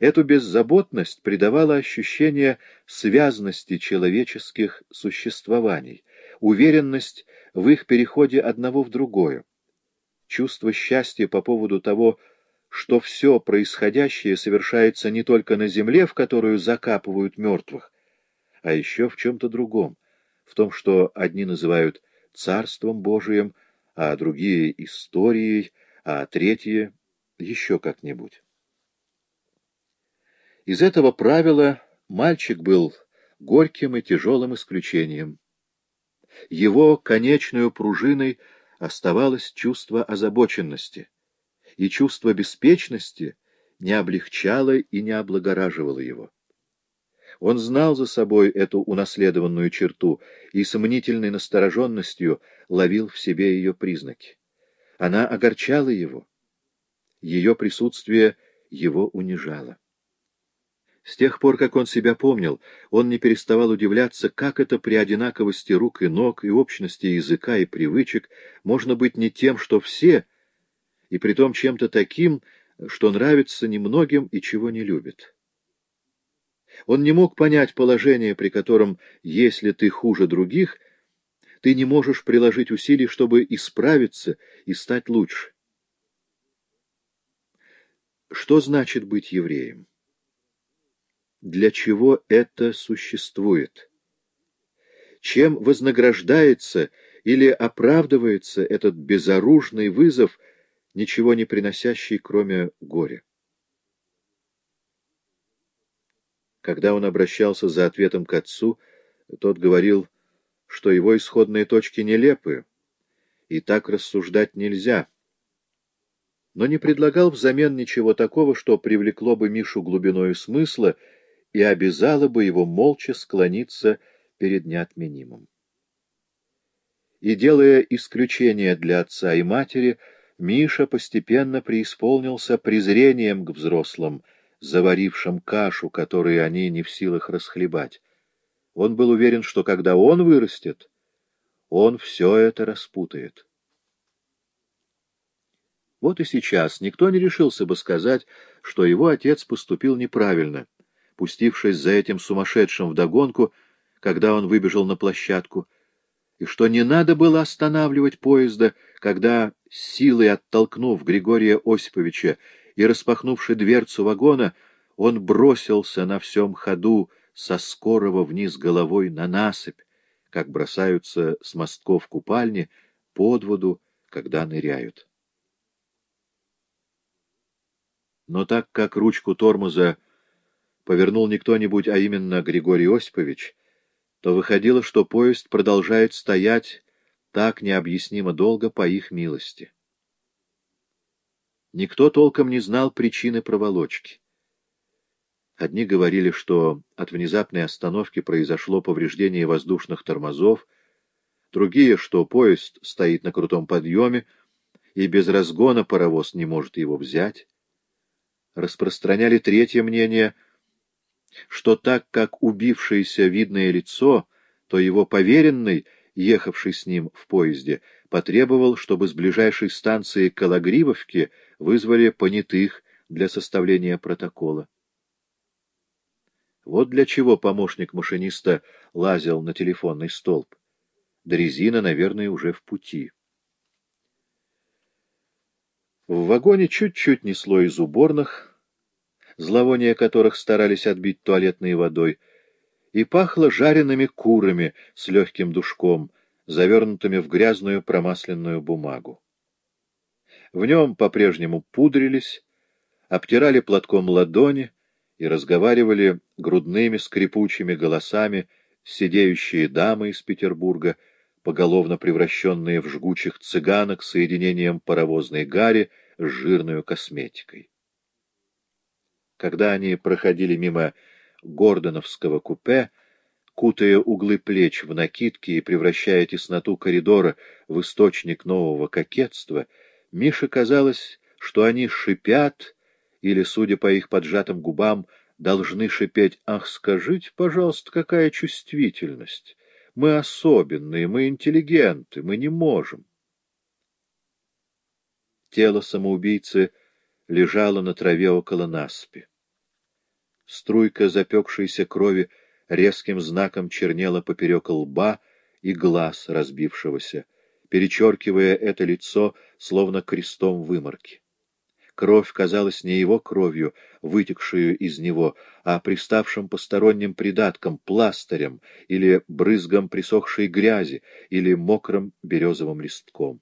Эту беззаботность придавала ощущение связности человеческих существований, уверенность в их переходе одного в другое, чувство счастья по поводу того, что все происходящее совершается не только на земле, в которую закапывают мертвых, а еще в чем-то другом, в том, что одни называют Царством Божиим, а другие — историей, а третьи — еще как-нибудь. Из этого правила мальчик был горьким и тяжелым исключением. Его конечную пружиной оставалось чувство озабоченности, и чувство беспечности не облегчало и не облагораживало его. Он знал за собой эту унаследованную черту и с мнительной настороженностью ловил в себе ее признаки. Она огорчала его. Ее присутствие его унижало. С тех пор, как он себя помнил, он не переставал удивляться, как это при одинаковости рук и ног и общности языка и привычек можно быть не тем, что все, и притом чем-то таким, что нравится немногим и чего не любит. Он не мог понять положение, при котором, если ты хуже других, ты не можешь приложить усилий, чтобы исправиться и стать лучше. Что значит быть евреем? Для чего это существует. Чем вознаграждается или оправдывается этот безоружный вызов, ничего не приносящий, кроме горя? Когда он обращался за ответом к отцу, тот говорил, что его исходные точки нелепы, и так рассуждать нельзя, но не предлагал взамен ничего такого, что привлекло бы Мишу глубиною смысла и обязала бы его молча склониться перед неотменимым. И, делая исключение для отца и матери, Миша постепенно преисполнился презрением к взрослым, заварившим кашу, которую они не в силах расхлебать. Он был уверен, что когда он вырастет, он все это распутает. Вот и сейчас никто не решился бы сказать, что его отец поступил неправильно — пустившись за этим сумасшедшим вдогонку, когда он выбежал на площадку, и что не надо было останавливать поезда, когда, силой оттолкнув Григория Осиповича и распахнувши дверцу вагона, он бросился на всем ходу со скорого вниз головой на насыпь, как бросаются с мостков купальни под воду, когда ныряют. Но так как ручку тормоза повернул не кто-нибудь, а именно Григорий Осипович, то выходило, что поезд продолжает стоять так необъяснимо долго по их милости. Никто толком не знал причины проволочки. Одни говорили, что от внезапной остановки произошло повреждение воздушных тормозов, другие, что поезд стоит на крутом подъеме, и без разгона паровоз не может его взять. Распространяли третье мнение — что так как убившееся видное лицо, то его поверенный, ехавший с ним в поезде, потребовал, чтобы с ближайшей станции Калагривовки вызвали понятых для составления протокола. Вот для чего помощник машиниста лазил на телефонный столб. Дрезина, наверное, уже в пути. В вагоне чуть-чуть несло из уборных, зловония которых старались отбить туалетной водой, и пахло жареными курами с легким душком, завернутыми в грязную промасленную бумагу. В нем по-прежнему пудрились, обтирали платком ладони и разговаривали грудными скрипучими голосами сидеющие дамы из Петербурга, поголовно превращенные в жгучих цыганок соединением паровозной гари с жирной косметикой. Когда они проходили мимо Гордоновского купе, кутая углы плеч в накидки и превращая тесноту коридора в источник нового кокетства, Мише казалось, что они шипят, или, судя по их поджатым губам, должны шипеть «Ах, скажите, пожалуйста, какая чувствительность! Мы особенные, мы интеллигенты, мы не можем!» Тело самоубийцы — лежала на траве около насыпи. Струйка запекшейся крови резким знаком чернела поперек лба и глаз разбившегося, перечеркивая это лицо, словно крестом выморки. Кровь казалась не его кровью, вытекшую из него, а приставшим посторонним придатком, пластырем или брызгом присохшей грязи или мокрым березовым листком.